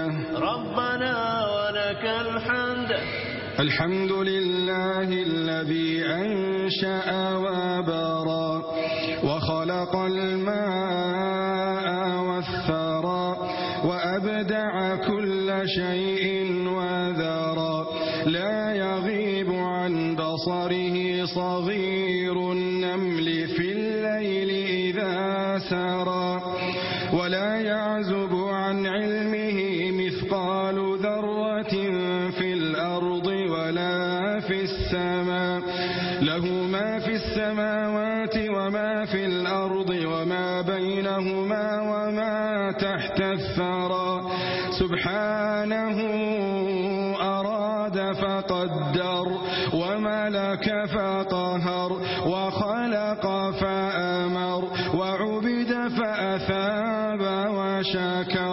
ربنا ولك الحمد. الحمد لله الذي أنشأ وابرا وخلق الماء والثرى وأبدع كل شيء وذرى لا يغيب عن بصره صغير شاكر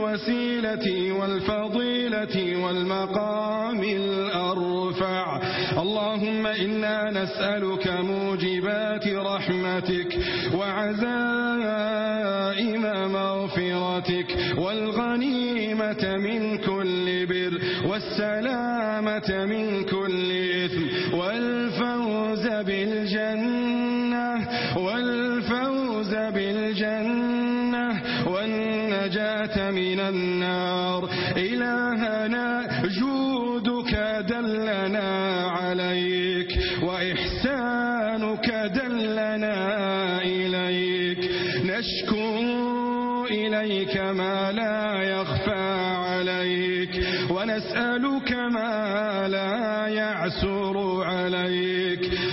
الوسيلة والفضيلة والمقام الأرفع. اللهم إنا نسألك موجبات رحمتك وعزائم مغفرتك والغنيمة من كل بر والسلامة من كل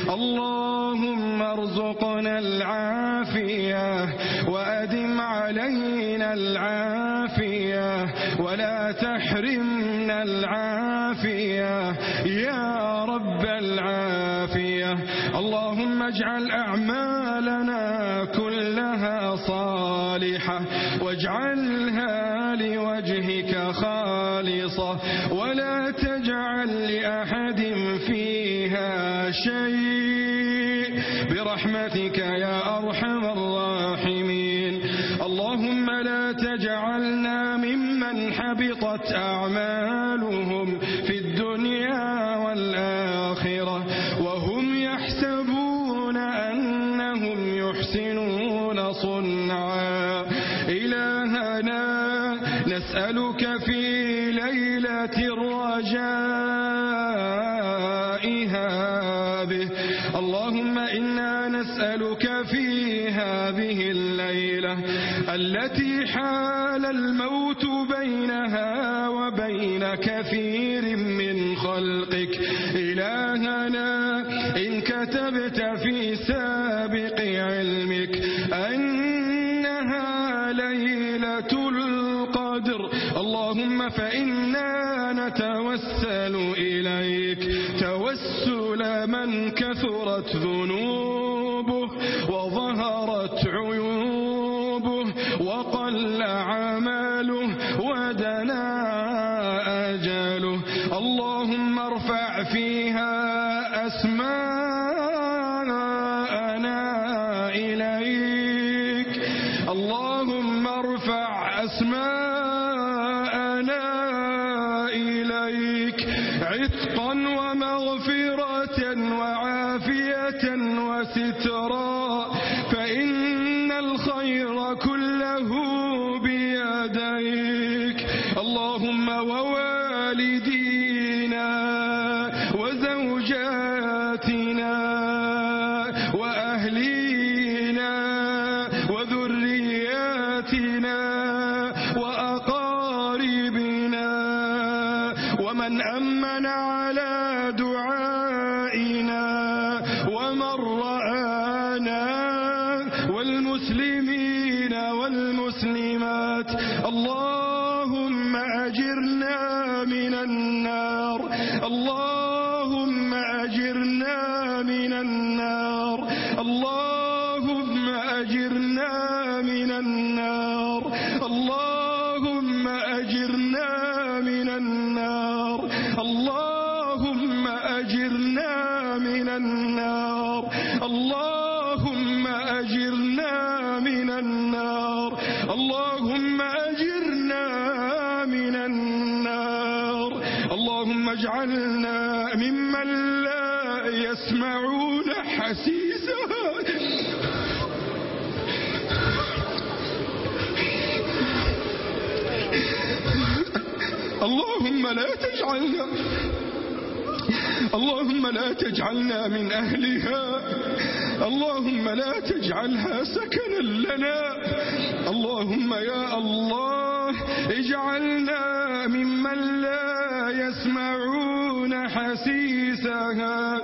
اللهم ارزقنا العافية وأدم علينا العافية ولا تحرمنا العافية نسألك في ليلة الرجاء هذه اللهم إنا نسألك في هذه الليلة التي حال الموت بينها وبين كثير من خلقك إلهي اسماء أجرنا من النار. اللهم أجرنا من النار. اللهم لا تجعلنا من أهلها. اللهم لا تجعلها سكنا لنا. اللهم يا الله اجعلنا ممن لا يسمعون حسيسها.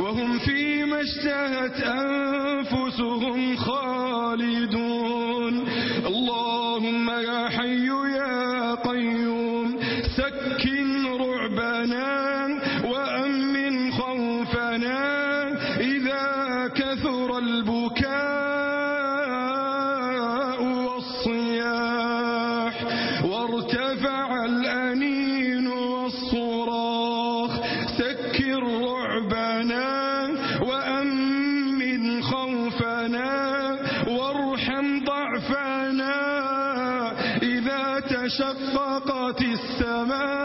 وهم فيما اشتهت أنفسهم خالدون. اللهم يا حسيسها السماء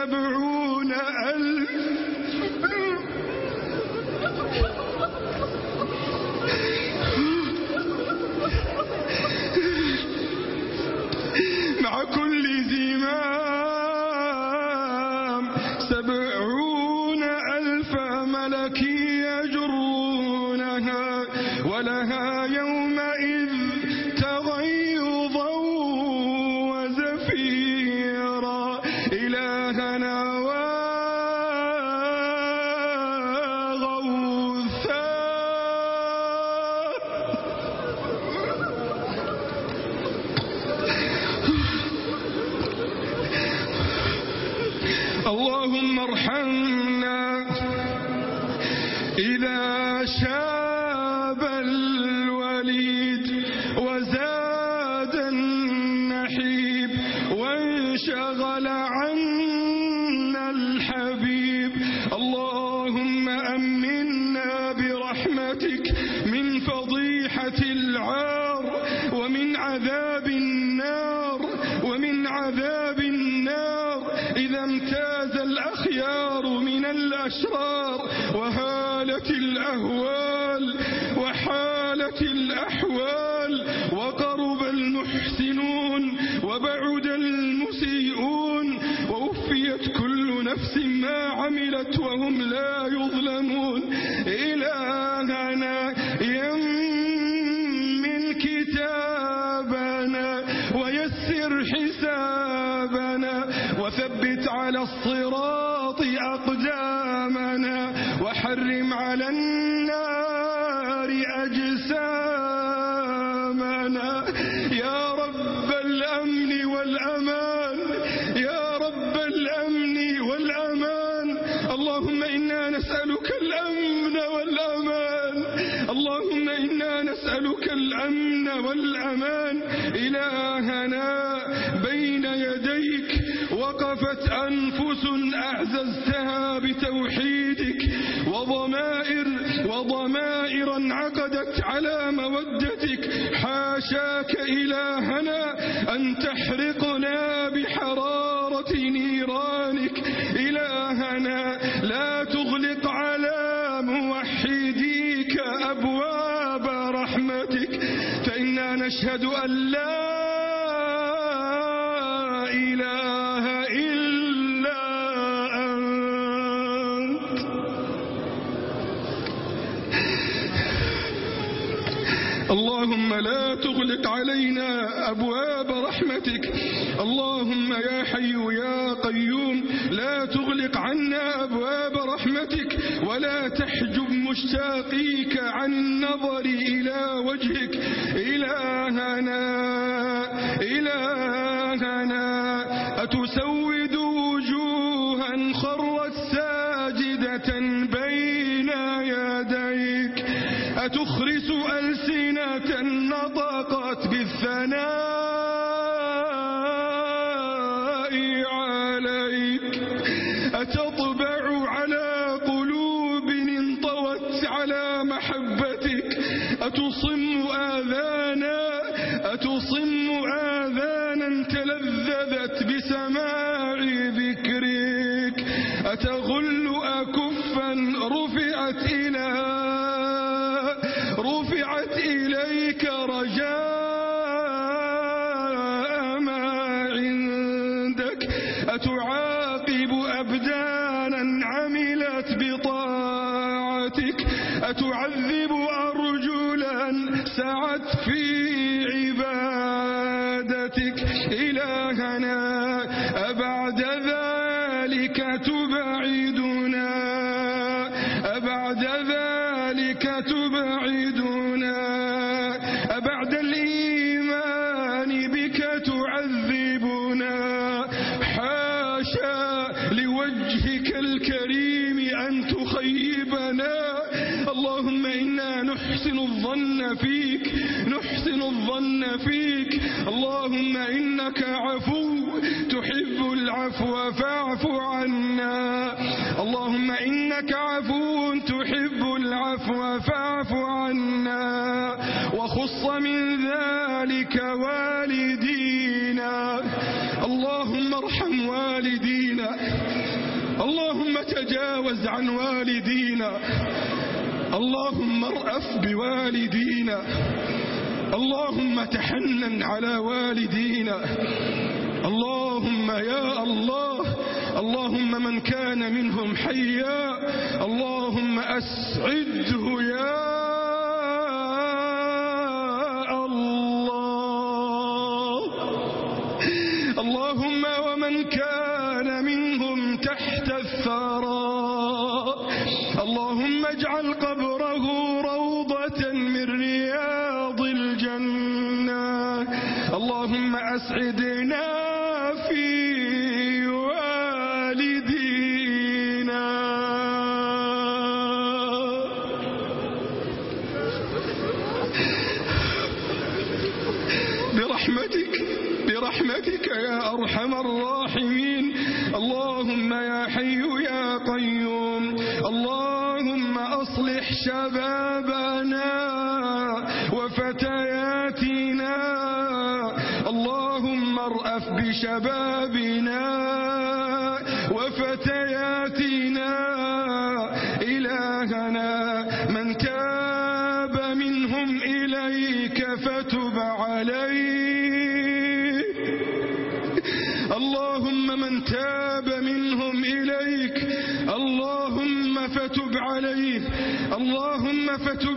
سبعون ألف على الصراط أقدامنا وحرم على النار أجسامنا. يا رب الأمن والأمان يا رب الأمن والأمان. اللهم إنا نسألك الأمن والأمان. اللهم إنا نسألك الأمن والأمان. برحمتك فإنا نشهد أن لا إله إلا أنت اللهم لا تغلق علينا أبواب رحمتك اللهم يا حي يا قيوم لا تغلق عنا أبواب رحمتك ولا تحجب مشتاقيك ملك إلهنا إلهنا. أتسود وجوها خرت ساجدة بين يديك. أتخرس ألسنة نطقت بالثناء عليك. أتطبع ينصم آذان اللهم تحنن على والدينا. اللهم يا الله اللهم من كان منهم حيا اللهم أسعده يا الله. اللهم ومن كان بناتنا اللهم ارأف بشبابنا وفتياتنا. إلهنا من تاب منهم إليك فتب عليه اللهم من تاب منهم إليك. اللهم فتب عليه اللهم فتب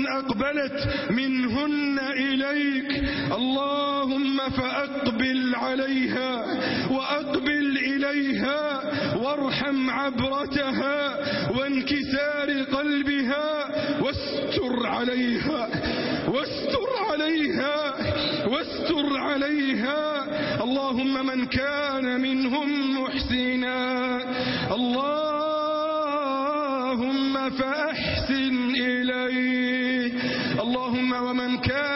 من أقبلت منهن إليك. اللهم فأقبل عليها وأقبل إليها وارحم عبرتها وانكسار قلبها واستر عليها واستر عليها واستر عليها. اللهم من كان منهم محسنا. اللهم فأحسن إليه ومن كان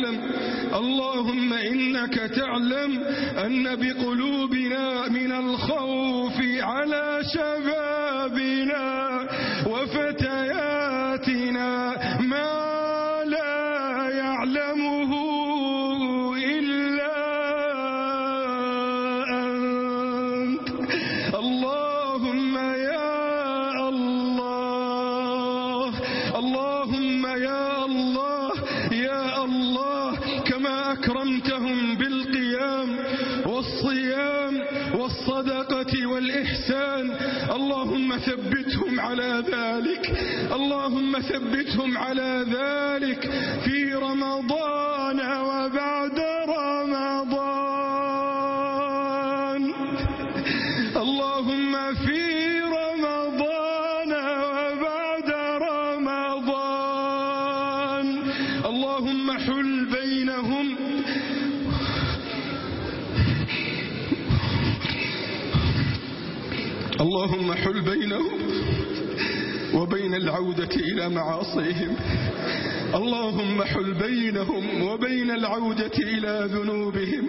تعلم اللهم إنك تعلم أن بقلوبنا من الخوف على شباب اللهم حل بينهم وبين العودة إلى معاصيهم. اللهم حل بينهم وبين العودة إلى ذنوبهم.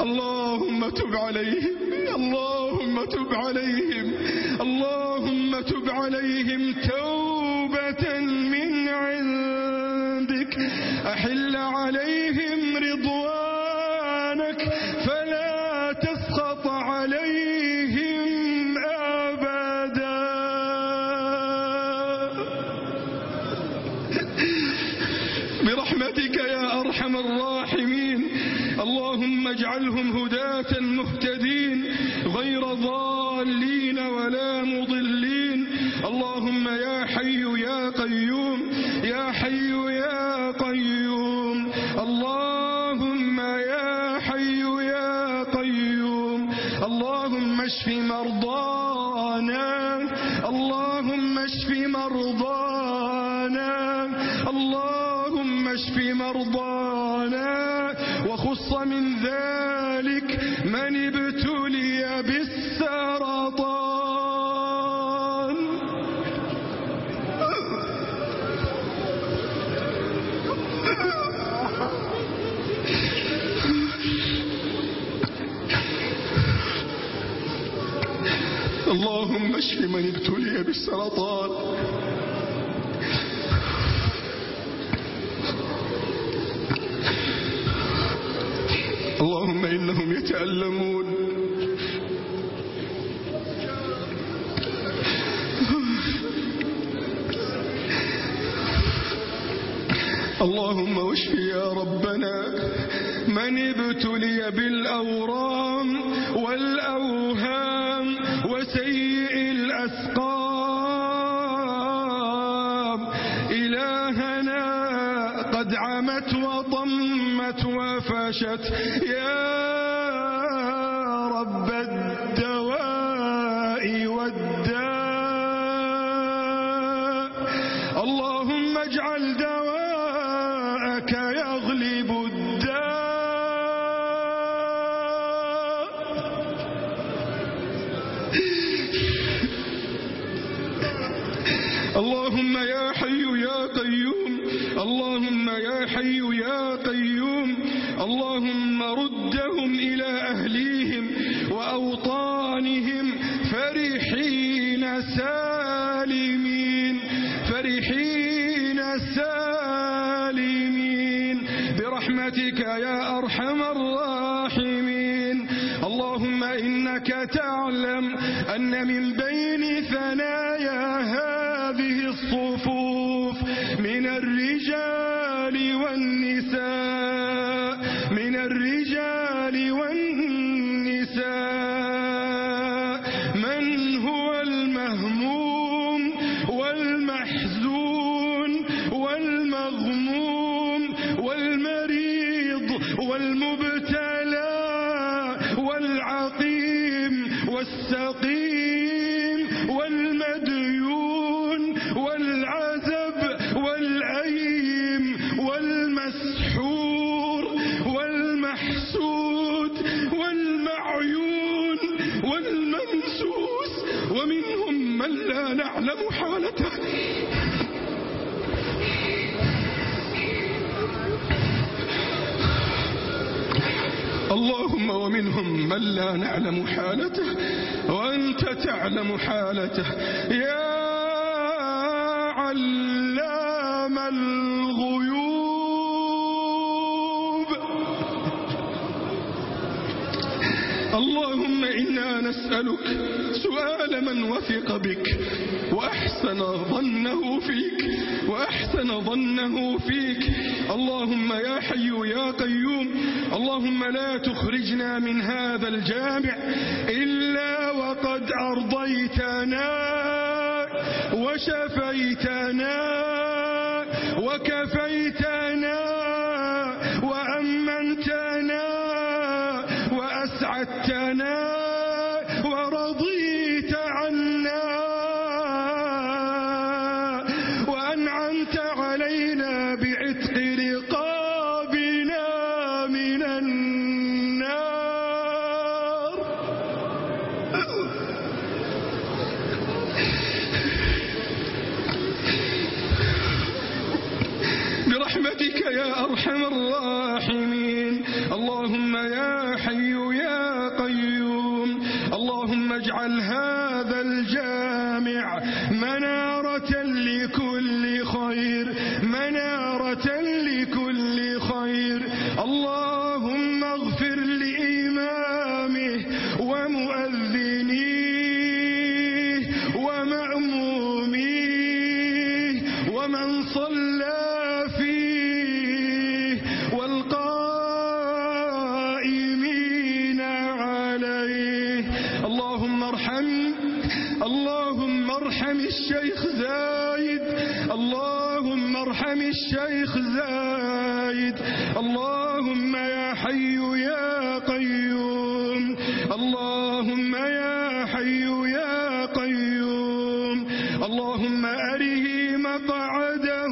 اللهم تب عليهم. اللهم تب عليهم. اللهم تب عليهم توبة من عندك. أحل عليهم اللهم يا حي يا قيوم يا حي يا قيوم. اللهم يا حي يا قيوم. اللهم اشف مرضانا. اللهم اشف مرضانا. اللهم اشف مرضانا. بالسرطان اللهم إنهم يتألمون. اللهم واشف يا ربنا من ابتلي بالأورام والأوهام اللهم يا حي يا قيوم. اللهم يا حي يا قيوم. اللهم ردهم إلى أهليهم وأوطانهم فرحين سالمين. فرحين سالمين. برحمتك يا أرحم الراحمين. اللهم إنك تعلم أن من العظيم والسقيم والمديون والعزب والأيم والمسحور والمحسود والمعيون والمنسوس ومنهم من لا نعلم حالته اللهم ومنهم من لا نعلم حالته وأنت تعلم حالته. يا علام الغيوب. اللهم إنا نسألك سؤال من وثق بك وأحسن ظنه فيك وأحسن ظنه فيك. اللهم يا حي يا قيوم اللهم لا تخرجنا من هذا الجامع إلا وقد أرضيتنا وشفيتنا وكفيتنا الحي يا قيوم. اللهم اجعل هذا عجبا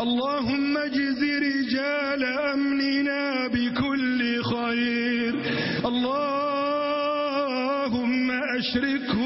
اللهم اجز رجال أمننا بكل خير. اللهم أشركه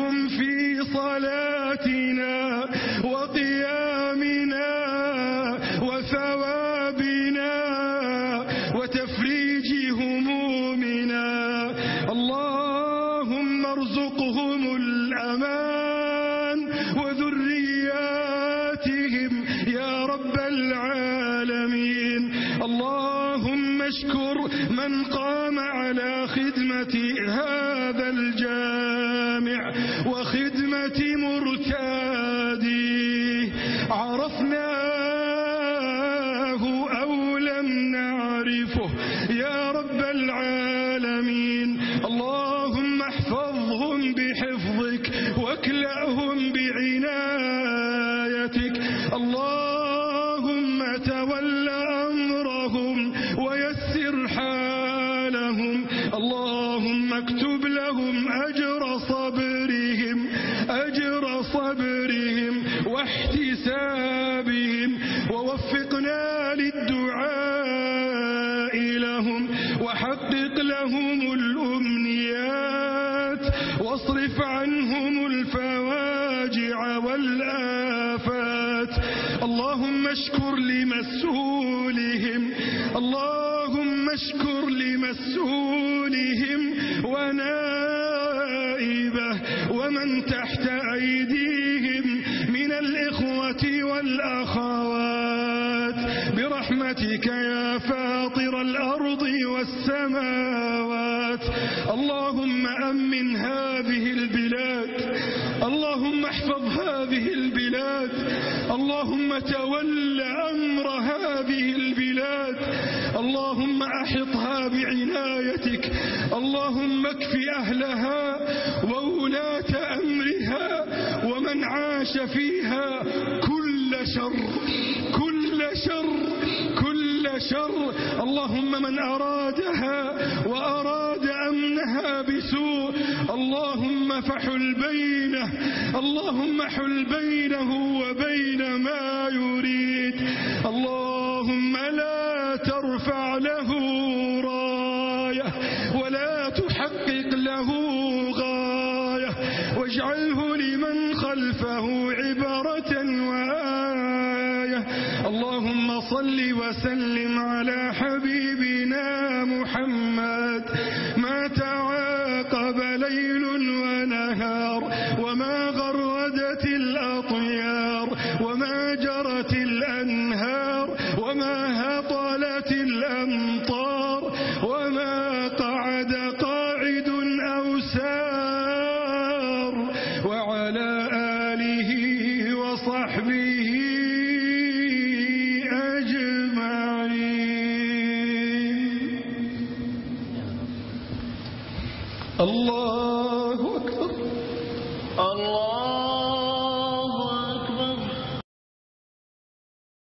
برحمتك يا فاطر الأرض والسماوات. اللهم أمن هذه البلاد. اللهم احفظ هذه البلاد. اللهم تول أمر هذه البلاد. اللهم أحطها بعنايتك. اللهم اكف أهلها وولاة أمرها ومن عاش فيها كل شر. كل كل شر كل شر. اللهم من أرادها وأراد أمنها بسوء. اللهم فحل بينه اللهم حل بينه وبين ما يريد. اللهم لا ترفع له راية ولا تحقق له غاية. واجعله لمن خلفه عبرة وآية. اللهم صل وسلم على حبيبنا محمد.